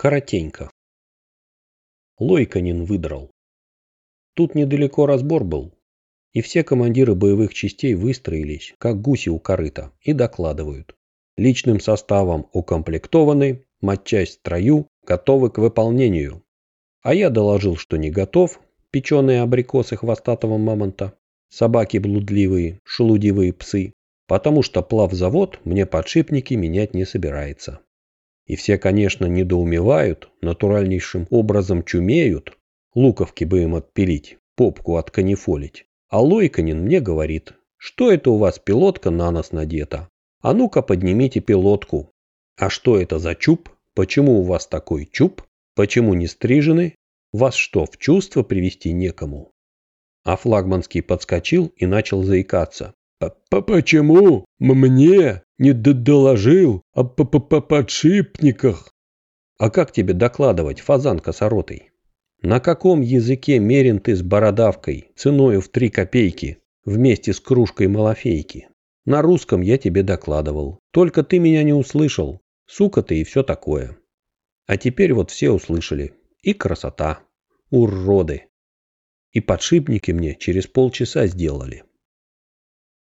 Коротенько. Лойканин выдрал. Тут недалеко разбор был, и все командиры боевых частей выстроились, как гуси у корыта, и докладывают. Личным составом укомплектованы, матчасть в строю, готовы к выполнению. А я доложил, что не готов, печеные абрикосы хвостатого мамонта, собаки блудливые, шелудивые псы, потому что плавзавод мне подшипники менять не собирается. И все, конечно, недоумевают, натуральнейшим образом чумеют, луковки бы им отпилить, попку отканифолить. А Лойканин мне говорит, что это у вас пилотка на нос надета? А ну-ка поднимите пилотку. А что это за чуб? Почему у вас такой чуб? Почему не стрижены? Вас что, в чувство привести некому? А флагманский подскочил и начал заикаться. «Почему мне не доложил о подшипниках?» «А как тебе докладывать, фазан косоротый? На каком языке мерен ты с бородавкой, ценою в три копейки, вместе с кружкой малофейки? На русском я тебе докладывал, только ты меня не услышал, сука ты и все такое. А теперь вот все услышали. И красота. Уроды. И подшипники мне через полчаса сделали.